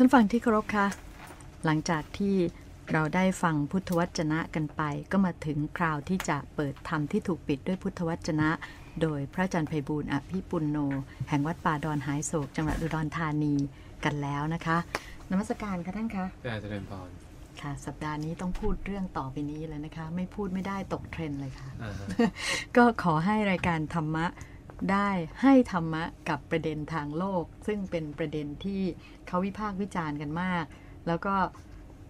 ท่านฟังที่เคารพคะหลังจากที่เราได้ฟังพุทธวจนะกันไป ก็มาถึงคราวที่จะเปิดธรรมที่ถูกปิดด้วยพุทธวจนะ โดยพระอาจารย์ไพบูลย์อภิปุณโน แห่งวัดป่าดอนหายโศก จังหวัดอุดรธานีกันแล้วนะคะนมัสการค่ะท่านคะอาจารย์เจริญพรค่ะ สัปดาห์นี้ต้องพูดเรื่องต่อไปนี้เลยนะคะ ไม่พูดไม่ได้ตกเทรนด์เลยค่ะอ่าฮะก็ขอให้รายการธรรมะ ได้ให้ธรรมะกับประเด็นทางโลก ซึ่งเป็นประเด็นที่เขาวิพากษ์วิจารณ์กันมาก แล้วก็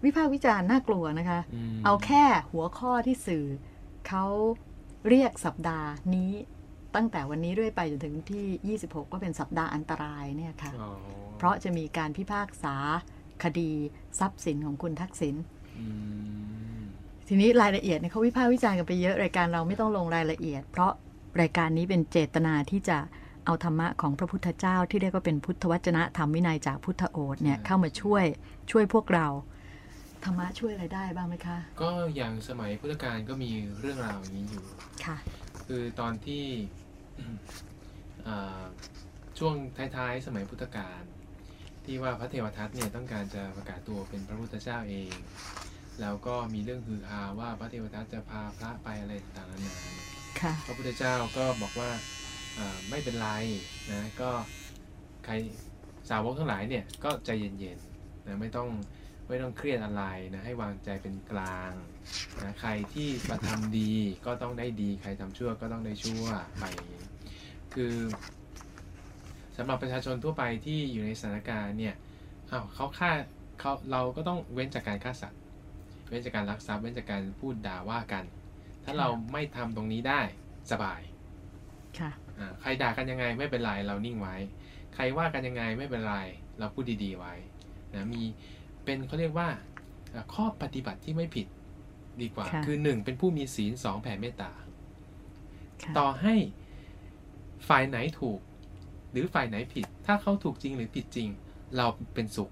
วิพากษ์วิจารณ์น่ากลัวนะคะมเอาแค่หัวข้อที่สื่อเขาเรียกสัปดาห์นี้ตั้งแต่วันนี้เรื่อยไปจนถึงที่ 26 ก็เป็นสัปดาห์อันตรายเนี่ยค่ะอ๋อเพราะจะมีการพิพากษาคดีทรัพย์สินของคุณทักษิณอืมทีนี้รายละเอียดเนี่ยเขาวิพากษ์วิจารณ์กันไปเยอะรายการเราไม่ต้องลงรายละเอียด เพราะ รายการนี้เป็นเจตนาที่จะเอาธรรมะของพระพุทธเจ้าที่เรียกว่าเป็นพุทธวจนะธรรมวินัยจากพุทธโอษฐ์เนี่ยเข้ามาช่วยช่วยพวกเราธรรมะช่วยอะไรได้บ้างไหมคะ ก็อย่างสมัยพุทธกาลก็มีเรื่องราวอย่างนี้อยู่ค่ะ คือตอนที่อ่าช่วงท้ายๆ สมัยพุทธกาลที่ว่าพระเทวทัตเนี่ยต้องการจะประกาศตัวเป็นพระพุทธเจ้าเอง แล้วก็มีเรื่องฮือฮาว่าพระเทวทัตจะพาพระไปอะไรต่างๆนานาเนี่ยค่ะ พระพุทธเจ้าก็บอกว่าไม่เป็นไรนะก็ใครสาวกทั้งหลายเนี่ยก็ใจเย็นๆนะไม่ต้องไม่ต้องเครียดอะไรนะให้วางใจเป็นกลางนะใครที่กระทำดีก็ต้องได้ดี ใครทำชั่วก็ต้องได้ชั่วไปคือสำหรับประชาชนทั่วไปที่อยู่ในสถานการณ์เนี่ยอ้าเขาฆ่าเขาเราก็ต้องเว้นจากการฆ่าสัตว์ เว้นจากการลักทรัพย์ เว้นจากการพูดด่าว่ากัน ถ้าเราไม่ทำตรงนี้ได้สบายค่ะอ่าใครด่ากันยังไงไม่เป็นไรเรานิ่งไว้ ใครว่ากันยังไงไม่เป็นไรเราพูดดีๆไว้นะมีเป็นเขาเรียกว่าอ่าข้อปฏิบัติที่ไม่ผิดดีกว่าค่ะคือหนึ่งเป็นผู้มีศีลสองแผ่เมตตาค่ะต่อให้ฝ่ายไหนถูก หรือฝ่ายไหนผิด ถ้าเขาถูกจริงหรือผิดจริง เราเป็นสุข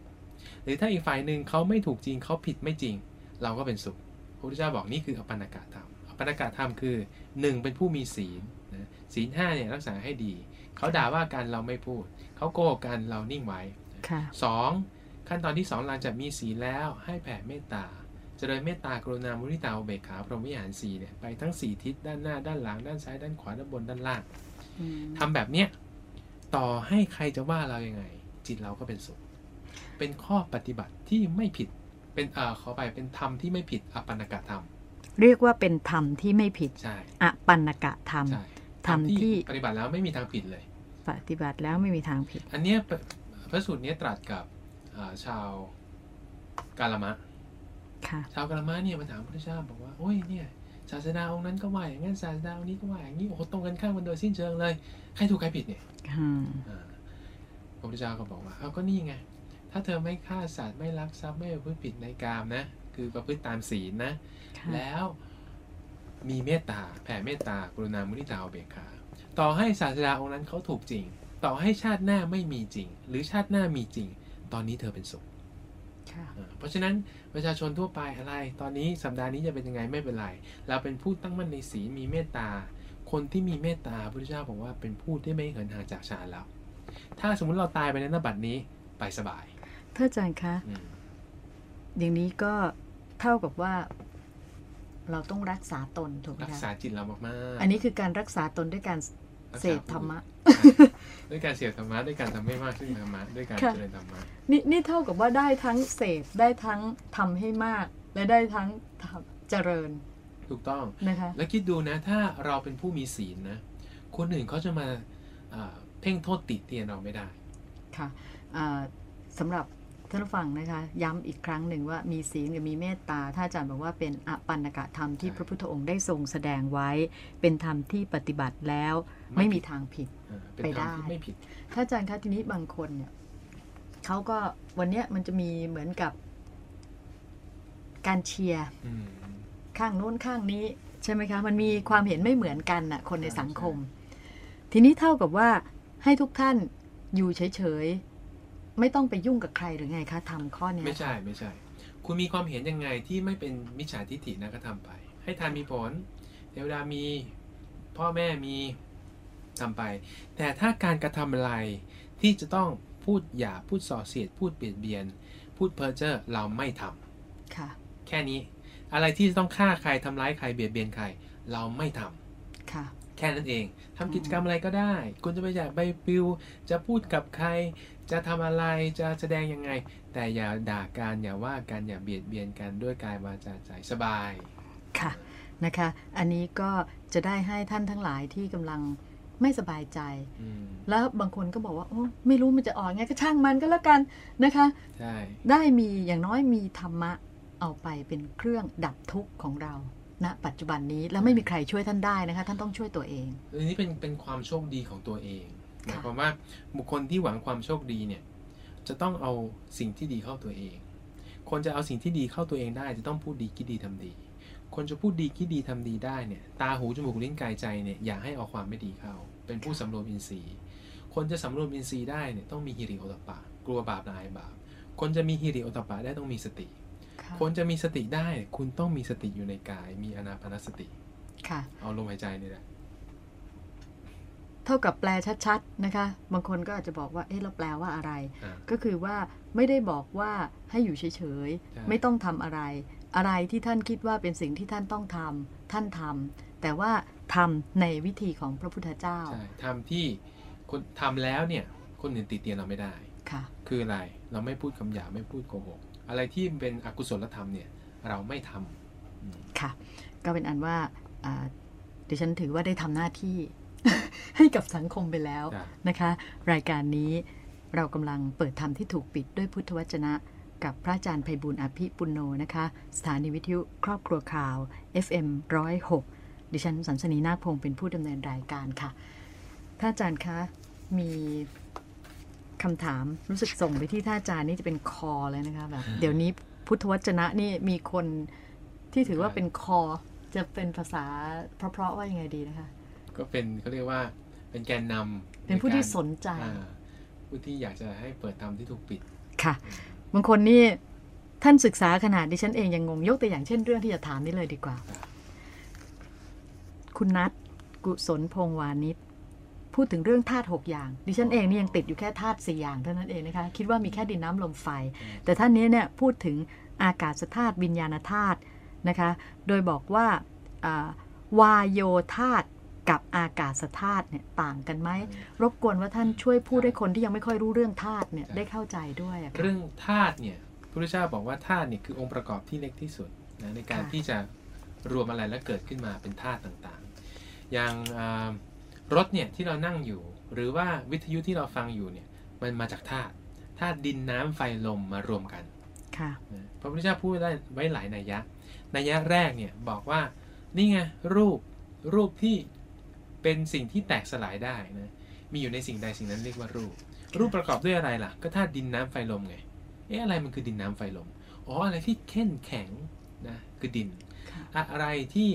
หรือถ้าอีกฝ่ายหนึ่งเขาไม่ถูกจริงเขาผิดไม่จริง เราก็เป็นสุขพระพุทธเจ้าบอกนี่คืออปันนกะธรรมอ ปันนกะธรรมคือหนึ่งเป็นผู้มีศีลนะศีลห้าเนี่ยรักษาให้ดี เขาด่าว่ากันเราไม่พูด เขาโกหกกันเรานิ่งไว้ค่ะสองขั้นตอนที่สองหลังจากมีศีลแล้วให้แผ่เมตตาเจริญเมตตากรุณามุทิตาอุเบกขาพรหมวิหารสี่เนี่ยไปทั้งสี่ทิศด้านหน้าด้านหลังด้านซ้ายด้านขวาด้านบนด้านล่างอืมทำแบบเนี้ยต่อให้ใครจะว่าเรายังไง จิตเราก็เป็นสุข เป็นข้อปฏิบัติที่ไม่ผิดเป็นเอ่อขอไปเป็นธรรมที่ไม่ผิดอปันนกะธรรม เรียกว่าเป็นธรรมที่ไม่ผิดใช่อปันนกะธรรมใช่ธรรมที่ปฏิบัติแล้วไม่มีทางผิดเลย ปฏิบัติแล้วไม่มีทางผิด อันเนี้ยพระพระสูตรเนี้ยตรัสกับอ่าชาวกาลมะค่ะชาวกาลมะเนี่ยมาถามพระเจ้าบอกว่าโอ้ยเนี่ยศาสนาองค์นั้นก็ว่าอย่างนั้นศาสนาองค์นี้ก็ว่าอย่างนี้โอ้โหตรงกันข้ามกันโดยสิ้นเชิงเลยใครถูกใครผิดเนี่ยอืมอ่าพระพุทธเจ้าก็บอกว่าเอาก็นี่ไงถ้าเธอไม่ฆ่าสัตว์ไม่ลักทรัพย์ไม่ประพฤติผิดในกามนะ คือประพฤติตามศีลนะค่ะแล้วมีเมตตาแผ่เมตตากรุณามุทิตาอุเบกขาต่อให้ศาสดาองค์นั้นเขาถูกจริง ต่อให้ชาติหน้าไม่มีจริง หรือชาติหน้ามีจริง ตอนนี้เธอเป็นสุขค่ะอ่าเพราะฉะนั้นประชาชนทั่วไปอะไร ตอนนี้สัปดาห์นี้จะเป็นยังไงไม่เป็นไร เราเป็นผู้ตั้งมั่นในศีลมีเมตตา คนที่มีเมตตาพระพุทธเจ้าบอกว่าเป็นผู้ที่ไม่เหินห่างจากฌานแล้ว ถ้าสมมุติเราตายไปในนบัดนี้ไปสบายท่านอาจารย์คะอืมอย่างนี้ก็ เท่ากับว่า เราต้องรักษาตนถูกไหมรักคะษาจิตเรามากๆอันนี้คือการรักษาตนด้วยการรักษาเสพธรรมะใช่ด้วยการเสพธรรมะด้วยการทำให้มากขึ้นธรรมะด้วยการค่ะ เจริญธรรมะนี่นี่เท่ากับว่าได้ทั้งเสพได้ทั้งทำให้มาก และได้ทั้งทำเจริญถูกต้อง นะคะ แล้วคิดดูนะ ถ้าเราเป็นผู้มีศีลนะ คนอื่นเขาจะมาอ่าเพ่งโทษติเตียนเราไม่ได้ ค่ะอ่าสำหรับ ท่านผู้ฟังนะคะย้ำอีกครั้งหนึ่งว่ามีศีลกับมีเมตตาถ้าอาจารย์บอกว่าเป็นอปันนกะธรรมที่ใช่พระพุทธองค์ได้ทรงแสดงไว้ เป็นธรรมที่ปฏิบัติแล้ว ไม่ไม่ผิมีดทางผิดอ่าเป็นไปธรรมได้ที่ไม่ผิดถ้าอาจารย์คะทีนี้บางคนเนี่ยเขาก็วันเนี้ยมันจะมีเหมือนกับ การเชียร์อืมข้างโน้นข้างนี้ใช่ไหมคะ มันมีความเห็นไม่เหมือนกันน่ะ คนในใช่สังคม ทีนี้เท่ากับว่าให้ทุกท่านอยู่เฉยๆ ไม่ต้องไปยุ่งกับใครหรือไงคะทำข้อเนี้ยไม่ใช่ไม่ใช่ คุณมีความเห็นยังไงที่ไม่เป็นมิจฉาทิฏฐินะก็ทำไป ให้ทานมีผลเทวดามีพ่อแม่มีทำไป แต่ถ้าการกระทำอะไรที่จะต้องพูดหยาพูดส่อเสียด พูดเบียดเบียน พูดเพ้อเจ้อเราไม่ทำค่ะ แค่นี้อะไรที่ต้องฆ่าใครทำร้ายใครเบียดเบียนใคร เราไม่ทำค่ะแค่นั้นเองทำกิจกรรมอะไรก็ได้ คุณจะไปแจกใบปลิว จะพูดกับใคร จะทำอะไรจะแสดงยังไง แต่อย่าด่ากันอย่าว่ากันอย่าเบียดเบียนกันด้วยกายวาจาใจสบายค่ะนะคะ อันนี้ก็จะได้ให้ท่านทั้งหลายที่กำลังไม่สบายใจอืมแล้วบางคนก็บอกว่าโอ้ไม่รู้มันจะออกไงก็ช่างมันก็แล้วกันนะคะใช่ได้มีอย่างน้อยมีธรรมะเอาไปเป็นเครื่องดับทุกข์ของเราณปัจจุบันนี้แล้วไม่มีใครช่วยท่านได้นะคะ ท่านต้องช่วยตัวเองอันนี้เป็นเป็นความโชคดีของตัวเอง หค่ะมายความว่าบุคคลที่หวังความโชคดีเนี่ยจะต้องเอาสิ่งที่ดีเข้าตัวเอง คนจะเอาสิ่งที่ดีเข้าตัวเองได้จะต้องพูดดีคิดดีทำดี คนจะพูดดีคิดดีทำดีได้เนี่ยตาหูจมูกลิ้นกายใจเนี่ยอย่าให้เอาความไม่ดีเข้า เป็นผู้สำรวมอินทรีย์ คนจะสำรวมอินทรีย์ได้เนี่ยต้องมีฮิริโอตปปะกลัวบาปละอายบาป คนจะมีฮิริโอตปปะได้ต้องมีสติค่ะคนจะมีสติได้คุณต้องมีสติอยู่ในกาย มีอนาปานสติค่ะเอาลมหายใจนี่แหละ เท่ากับแปลชัดๆนะคะ บางคนก็อาจจะบอกว่า เอ๊ะเราแปลว่าอะไรอ่าก็คือว่าไม่ได้บอกว่าให้อยู่เฉยใช่ๆไม่ต้องทำอะไร อะไรที่ท่านคิดว่าเป็นสิ่งที่ท่านต้องทำท่านทำแต่ว่าทำในวิธีของพระพุทธเจ้าใช่ทำที่คนทำแล้วเนี่ย คนอื่นติเตียนเราไม่ได้ค่ะ คืออะไร เราไม่พูดคำหยาบไม่พูดโกหก อะไรที่เป็นอกุศลธรรมเนี่ย เราไม่ทำอืมค่ะ ก็เป็นอันว่าอ่าดิฉันถือว่าได้ทำหน้าที่ ให้กับสังคมไปแล้วจ้ะนะคะ รายการนี้เรากำลังเปิดธรรมที่ถูกปิดด้วยพุทธวจนะ กับพระอาจารย์ไพบุญอภิปุณโนนะคะ สถานีวิทยุครอบครัวข่าว FM 106ดิฉันสันสนีนาคพงศ์เป็นผู้ดำเนินรายการค่ะท่านอาจารย์คะมีคำถามรู้สึกส่งไปที่ท่านอาจารย์นี่จะเป็นคอเลยนะคะแบบเดี๋ยวนี้พุทธวจนะนี่มีคนที่ถือว่าเป็นคอจะเป็นภาษาเพราะๆว่ายังไงดีนะคะ ก็เป็นเขาเรียกว่าเป็นแกนนำเป็นผู้ที่ใการสนใจอ่าผู้ที่อยากจะให้เปิดธรรมที่ถูกปิดค่ะบางคนนี่ท่านศึกษาขนาดดิฉันเองยังงงยกตัวอย่างเช่นเรื่องที่จะถามนี่เลยดีกว่า คุณนัทกุศลพงษ์วานิชพูดถึงเรื่องธาตุหกอย่าง ดิฉันเองนี่ยังติดอยู่แค่ธาตุสี่อย่างเท่านั้นเองนะคะคิดว่ามีแค่ดินน้ำลมไฟ แต่ท่านนี้เนี่ยพูดถึงอากาศธาตุวิญญาณธาตุนะคะ โดยบอกว่าอ่าวายโยธาตุ กับอากาศธาตุเนี่ยต่างกันไหมรบกวนว่าท่านช่วยพูดให้คนที่ยังไม่ค่อยรู้เรื่องธาตุเนี่ยใช่ได้เข้าใจด้วยอะค่ะเรื่องธาตุเนี่ยพระพุทธเจ้าบอกว่าธาตุเนี่ยคือองค์ประกอบที่เล็กที่สุดนะในการค่ะที่จะรวมอะไรแล้วเกิดขึ้นมาเป็นธาตุต่างๆ อย่างอ่ารถเนี่ยที่เรานั่งอยู่ หรือว่าวิทยุที่เราฟังอยู่เนี่ยมันมาจากธาตุธาตุดินน้ำไฟลมมารวมกันค่ะนะพระพุทธเจ้าพูดได้ไว้หลายนัยยะนัยยะแรกเนี่ยบอกว่านี่ไงรูปรูปที่ เป็นสิ่งที่แตกสลายได้นะมีอยู่ในสิ่งใดสิ่งนั้นเรียกว่ารูป รูปประกอบด้วยอะไรล่ะ ก็ธาตุดินน้ำไฟลมไงเอ๊ะอะไรมันคือดินน้ำไฟลมอ๋ออะไรที่เข้นแข็งนะคือดินค่ะอะอะไรที่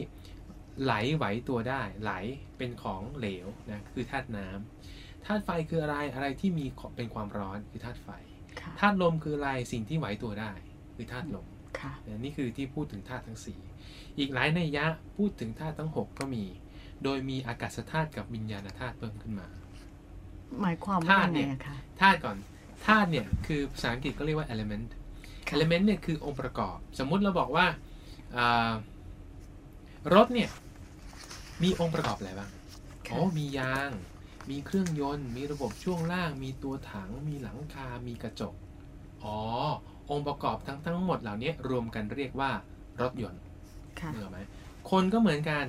ไหลไหวตัวได้ ไหลเป็นของเหลวนะคือธาตุน้ำธาตุไฟคืออะไรอะไรที่มีเป็นความร้อนคือธาตุไฟค่ะธาตุลมคืออะไรสิ่งที่ไหวตัวได้ คือธาตุลมค่ะนะนี่คือที่พูดถึงธาตุทั้งสี่อีกหลายนัยยะพูดถึงธาตุทั้งหกก็มี โดยมีอากาศธาตุกับวิญญาณธาตุเพิ่มขึ้นมา หมายความว่าธาตุยังเนี่ไงยอะคะธาตุก่อนธาตุเนี่ยคือภาษาอังกฤษก็เรียกว่า element ค่ะ element เนี่ยคือองค์ประกอบ สมมุติเราบอกว่าอ่ารถเนี่ยมีองค์ประกอบอะไรบ้างค่ะอ๋อมียาง มีเครื่องยนต์ มีระบบช่วงล่าง มีตัวถัง มีหลังคา มีกระจก อ๋อ องค์ประกอบทั้งทั้งหมดเหล่านี้รวมกันเรียกว่ารถยนต์ค่ะเหนืออกไหมคนก็เหมือนกัน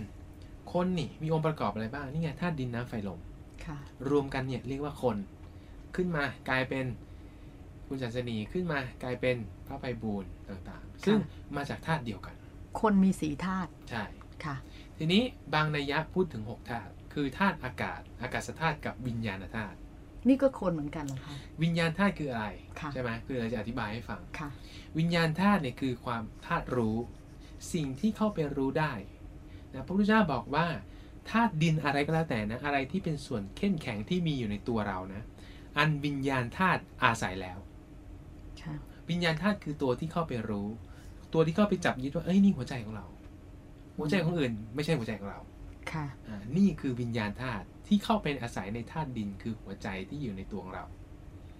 คนนี่มีองค์ประกอบอะไรบ้าง นี่ไงธาตุดินน้ำไฟลมค่ะรวมกันเนี่ยเรียกว่าคน ขึ้นมากลายเป็นคุณจันสนีขึ้นมากลายเป็นพระไพบูลย์ต่างๆ ซึ่งมาจากธาตุเดียวกัน คนมีสีธาตุใช่ค่ะ ทีนี้บางนัยยะพูดถึง6ธาตุคือธาตุอากาศ อากาศธาตุกับวิญญาณธาตุนี่ก็คนเหมือนกันเหรอคะวิญญาณธาตุคืออะไรค่ะใช่ไหมคือเราจะอธิบายให้ฟังค่ะ วิญญาณธาตุเนี่ยคือความธาตุรู้ สิ่งที่เข้าไปรู้ได้ นะพระพุทธเจ้าบอกว่าธาตุดินอะไรก็แล้วแต่นะอะไรที่เป็นส่วนเข้มแข็งที่มีอยู่ในตัวเรานะ อันวิญญาณธาตุอาศัยแล้วค่ะวิญญาณธาตุคือตัวที่เข้าไปรู้ ตัวที่เข้าไปจับยึดว่าเอ้ยนี่หัวใจของเรา หัวใจของอื่น ไม่ใช่หัวใจของเราค่ะอ่านี่คือวิญญาณธาตุที่เข้าไปอาศัยในธาตุดินคือหัวใจที่อยู่ในตัวของเรา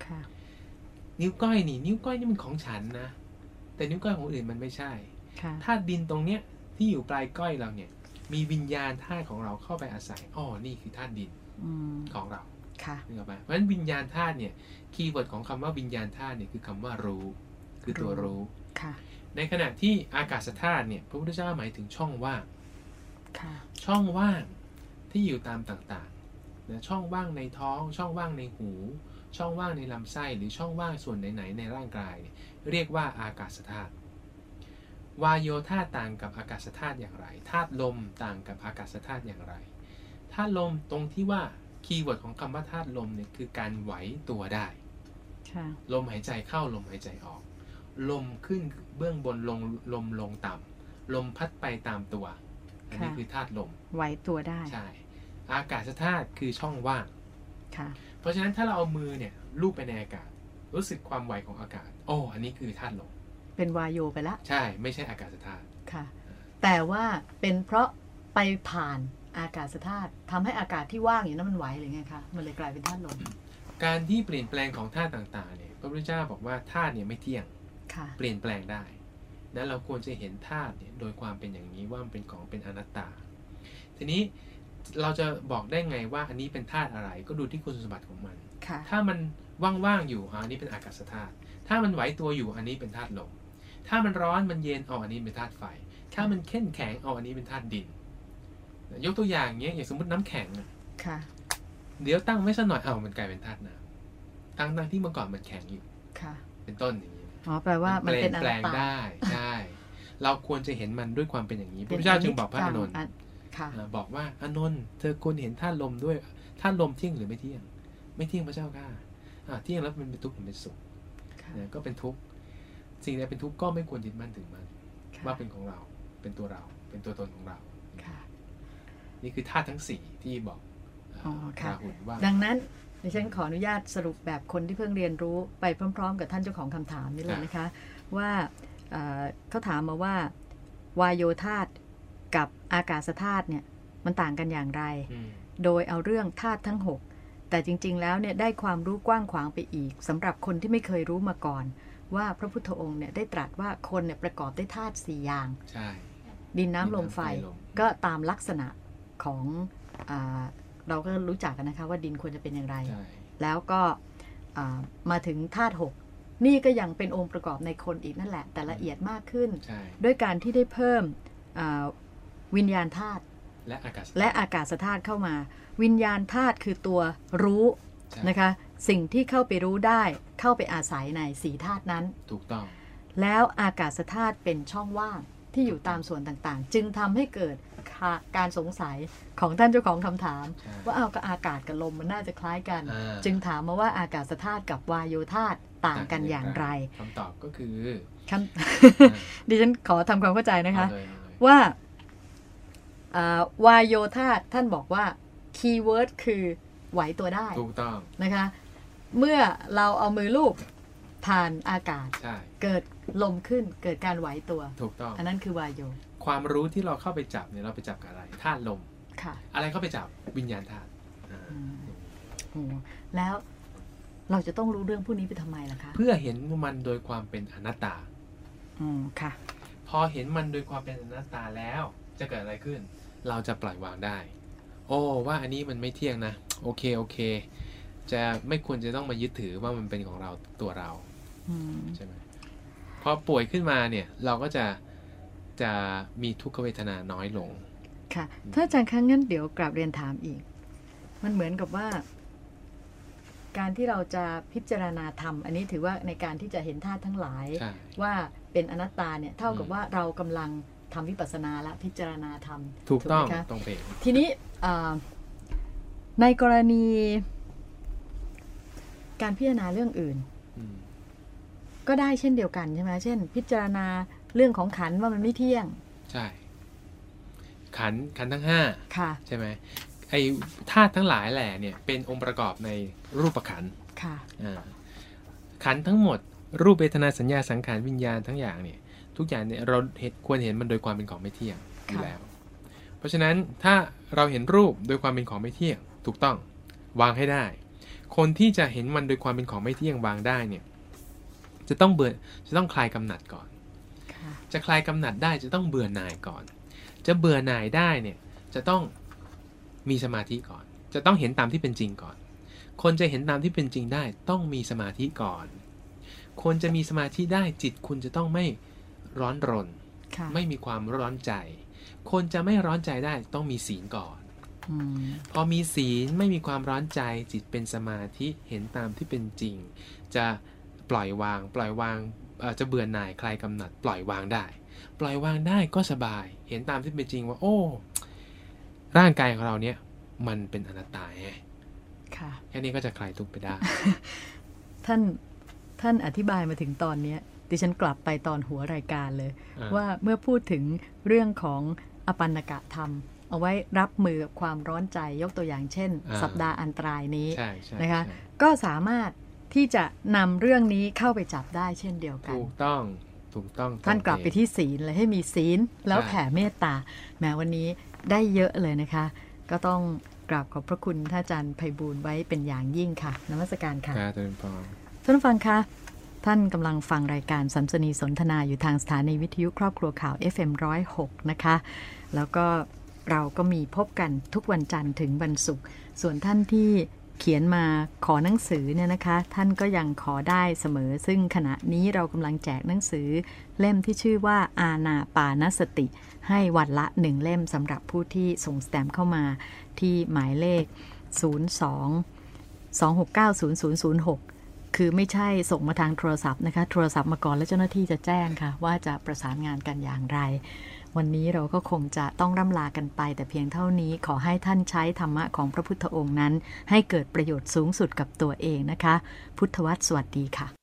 ค่ะนิ้วก้อยนี่ นิ้วก้อยนี่มันของฉันนะแต่นิ้วก้อยของคนอื่นมันไม่ใช่ค่ะธาตุดินตรงเนี้ยที่อยู่ปลายก้อยเราเนี่ย มีวิญญาณธาตุของเราเข้าไปอาศัยอ๋อนี่คือธาตุดินอืมของเราค่ะนึกออกไหมเพราะฉะนั้นวิญญาณธาตุเนี่ยคีย์เวิร์ดของคำว่าวิญญาณธาตุเนี่ยคือคำว่ารู้ คือตัวรู้รู้ค่ะในขณะที่อากาศธาตุเนี่ยพระพุทธเจ้าหมายถึงช่องว่างค่ะช่องว่างที่อยู่ตามต่างๆนะช่องว่างในท้อง ช่องว่างในหู ช่องว่างในลำไส้หรือช่องว่างส่วนไหนๆในร่างกายเนี่ยเรียกว่าอากาศธาตุ วายโยธาตุต่างกับอากาศธาตุอย่างไรธาตุลมต่างกับอากาศธาตุอย่างไรธาตุลมตรงที่ว่าคีย์เวิร์ดของคำว่าธาตุลมเนี่ยคือการไหวตัวได้ค่ะลมหายใจเข้าลมหายใจออก ลมขึ้นเบื้องบนลงลมลงต่ำลมพัดไปตามตัว อันนี้ค่ะคือธาตุลมไหวตัวได้ใช่อากาศธาตุคือช่องว่างค่ะเพราะฉะนั้นถ้าเราเอามือเนี่ยลูบไปในอากาศ รู้สึกความไหวของอากาศโอ้อันนี้คือธาตุลม เป็นวายโยไปละใช่ไม่ใช่อากาศธาตุค่ะ แต่ว่าเป็นเพราะไปผ่านอากาศธาตุทำให้อากาศที่ว่างอยู่นั้นมันไหวหรือไงคะมันเลยกลายเป็นธาตุลมการที่เปลี่ยนแปลงของธาตุต่างๆเนี่ยพระพุทธเจ้าบอกว่าธาตุเนี่ยไม่เที่ยงค่ะเปลี่ยนแปลงได้นั้นเราควรจะเห็นธาตุเนี่ยโดยความเป็นอย่างนี้ว่ามันเป็นของเป็นอนัตตา ทีนี้เราจะบอกได้ไงว่าอันนี้เป็นธาตุอะไรก็ดูที่คุณสมบัติของมันค่ะถ้ามันว่างๆอยู่อ่าอันนี้เป็นอากาศธาตุถ้ามันไหวตัวอยู่อันนี้เป็นธาตุลม ถ้ามันร้อนมันเย็นอ๋ออันนี้เป็นธาตุไฟ ถ้ามันเข้มแข็งอ๋ออันนี้เป็นธาตุดิน ยกตัวอย่างเงี้ยอย่างสมมติน้ำแข็งอะค่ะ เดี๋ยวตั้งไม่สักหน่อยเอามันกลายเป็นธาตุน้ำตั้งตั้งที่เมื่อก่อนมันแข็งอยู่ค่ะ เป็นต้นอย่างนี้อ๋อแปลว่ามันเป็นอแปลนัตงตาได้ใช่เราควรจะเห็นมันด้วยความเป็นอย่างนี้พป็ระพุทธเจ้าจึงบอกพระอานนท์จังค่ะอ่าบอกว่าอานนท์เธอควรเห็นธาตุลมด้วยธาตุลมเที่ยงหรือไม่เที่ยง ไม่เที่ยงพระเจ้าค่ะอ่าเที่ยงแล้วมันเป็นทุกข์หรือเป็นสุขค่ะนะก็เป็นทุกข์ สิ่งใดเป็นทุกข์ก็ไม่ควรยึดมั่นถึงมันค่ะว่าเป็นของเรา เป็นตัวเรา เป็นตัวตนของเราค่ะนี่คือธาตุทั้งสี่ที่บอกอ๋อค่ะราหุลว่า ดังนั้นดิฉันขออนุญาตสรุปแบบคนที่เพิ่งเรียนรู้ไปพร้อม ๆ กับท่านเจ้าของคำถามนี่เลยนะคะ ว่าเอ่อเขาถามมาว่าวายโยธาตุกับอากาศธาตุเนี่ยมันต่างกันอย่างไรอืมโดยเอาเรื่องธาตุทั้ง 6 แต่จริง ๆ แล้วเนี่ยได้ความรู้กว้างขวางไปอีกสำหรับคนที่ไม่เคยรู้มาก่อน ว่าพระพุทธองค์เนี่ยได้ตรัสว่าคนเนี่ยประกอบด้วยธาตุสี่อย่างใช่ดินน้ำลมไฟดินน้ำไฟลมก็ตามลักษณะของอาเราก็รู้จักกันนะคะว่าดินควรจะเป็นอย่างไรใช่แล้วก็อ่ามาถึงธาตุหกนี่ก็ยังเป็นองค์ประกอบในคนอีกนั่นแหละ แต่ละเอียดมากขึ้นใช่ด้วยการที่ได้เพิ่มอ่าวิญญาณธาตุและอากาศและอากาศธาตุเข้ามา วิญญาณธาตุคือตัวรู้ใช่นะคะ สิ่งที่เข้าไปรู้ได้เข้าไปอาศัยในสีธาตุนั้น ถูกต้อง แล้วอากาศธาตุเป็นช่องว่างที่อยู่ตามส่วนต่างๆ จึงทำให้เกิดค่ะการสงสัยของท่านเจ้าของคำถามใช่ว่าเอากับอากาศกับลมมันน่าจะคล้ายกันอ่าจึงถามมาว่าอากาศธาตุกับวายโยธาตุต่างกันอย่างไรคำตอบก็คือคำดิฉันขอทำความเข้าใจนะคะเอาเลยเอาเลยว่าอ่าวายโยธาตุท่านบอกว่าคีย์เวิร์ดคือไหวตัวได้ถูกต้องนะคะ เมื่อเราเอามือลูบผ่านอากาศ ใช่ เกิดลมขึ้นเกิดการไหวตัว ถูกต้อง อันนั้นคือวายโย ความรู้ที่เราเข้าไปจับเนี่ยเราไปจับกับอะไรธาตุลม ค่ะอะไรเข้าไปจับวิญญาณธาตุอ่าอืมโอ้แล้วเราจะต้องรู้เรื่องพวกนี้ไปทำไมล่ะคะ เพื่อเห็นมันโดยความเป็นอนัตตา อืม ค่ะ พอเห็นมันโดยความเป็นอนัตตาแล้ว จะเกิดอะไรขึ้น เราจะปล่อยวางได้ โอ้ว่าอันนี้มันไม่เที่ยงนะ โอเคโอเค จะไม่ควรจะต้องมายึดถือว่ามันเป็นของเราตัวเราอืมใช่ไหมพอป่วยขึ้นมาเนี่ยเราก็จะจะมีทุกขเวทนาน้อยลง ค่ะถ้าอาจารย์ครั้งงั้นเดี๋ยวกลับเรียนถามอีก มันเหมือนกับว่า การที่เราจะพิจารณาธรรม อันนี้ถือว่าในการที่จะเห็นธาตุทั้งหลายใช่ว่าเป็นอนัตตาเนี่ยเท่ากับอืมว่าเรากำลังทำวิปัสสนาและพิจารณาธรรม ถูกต้องไหมคะตรงเป๊ะทีนี้อ่าในกรณี การพิจารณาเรื่องอื่นอืมก็ได้เช่นเดียวกันใช่ไหมเช่น พิจารณาเรื่องของขันธ์ว่ามันไม่เที่ยง ใช่ ขันธ์ขันธ์ทั้งห้าค่ะ ใช่ไหมไอ้ธาตุทั้งหลายแหละเนี่ยเป็นองค์ประกอบในรูปขันธ์ค่ะอ่าขันธ์ทั้งหมด รูปเวทนาสัญญาสังขารวิญญาณทั้งอย่างเนี่ย ทุกอย่างเนี่ยเราเห็นควรเห็นมันโดยความเป็นของไม่เที่ยงอยู่ค่ะแล้ว เพราะฉะนั้นถ้าเราเห็นรูปโดยความเป็นของไม่เที่ยง ถูกต้องวางให้ได้ คนที่จะเห็นมันโดยความเป็นของไม่เที่ยงวางได้เนี่ย จะต้องเบื่อจะต้องคลายกำหนัดก่อนค่ะจะคลายกำหนัดได้จะต้องเบื่อหน่ายก่อน จะเบื่อหน่ายได้เนี่ยจะต้องมีสมาธิก่อน จะต้องเห็นตามที่เป็นจริงก่อน คนจะเห็นตามที่เป็นจริงได้ ต้องมีสมาธิก่อน คนจะมีสมาธิได้จิตคุณจะต้องไม่ร้อนรนค่ะไม่มีความร้อนใจ คนจะไม่ร้อนใจได้ต้องมีศีลก่อนอืม พอมีศีลไม่มีความร้อนใจจิตเป็นสมาธิเห็นตามที่เป็นจริง จะปล่อยวาง ปล่อยวางเอ่อจะเบื่อหน่ายคลายกำหนัด ปล่อยวางได้ ปล่อยวางได้ก็สบาย เห็นตามที่เป็นจริงว่า โอ้ ร่างกายของเราเนี่ยมันเป็นอนัตตาไงค่ะแค่นี้ก็จะคลายทุกข์ไปได้ ท่านท่านอธิบายมาถึงตอนเนี้ยดิฉันกลับไปตอนหัวรายการเลยอ่าว่าเมื่อพูดถึงเรื่องของอปันนกะธรรม เอาไว้รับมือกับความร้อนใจยกตัวอย่างเช่น สัปดาห์อันตรายนี้ใช่ใช่นะคะใช่ก็สามารถที่จะนำเรื่องนี้เข้าไปจับได้เช่นเดียวกัน ถูกต้องถูกต้องท่านกลับไปที่ศีลเลยให้มีศีลแล้วใช่แผ่เมตตาแม้วันนี้ได้เยอะเลยนะคะ ก็ต้องกราบขอบพระคุณท่านอาจารย์ไพบูลย์ไว้เป็นอย่างยิ่งค่ะนมัสการค่ะการเจริญพรท่านผู้ฟังคะท่านกำลังฟังรายการสัมสนีสนทนาอยู่ทางสถานีวิทยุครอบครัวข่าว FM106 นะคะ แล้วก็ เราก็มีพบกันทุกวันจันทร์ถึงวันศุกร์ส่วนท่านที่เขียนมาขอหนังสือเนี่ยนะคะ ท่านก็ยังขอได้เสมอ ซึ่งขณะนี้เรากำลังแจกหนังสือ เล่มที่ชื่อว่าอาณาปานสติ ให้วันละหนึ่งเล่มสำหรับผู้ที่ส่งสแตมป์เข้ามาที่หมายเลข 02 2690006 คือไม่ใช่ส่งมาทางโทรศัพท์นะคะ โทรศัพท์มาก่อนแล้วเจ้าหน้าที่จะแจ้งค่ะ ว่าจะประสานงานกันอย่างไร วันนี้เราก็คงจะต้องร่ำลากันไป แต่เพียงเท่านี้ขอให้ท่านใช้ธรรมะของพระพุทธองค์นั้น ให้เกิดประโยชน์สูงสุดกับตัวเองนะคะ พุทธวัตรสวัสดีค่ะ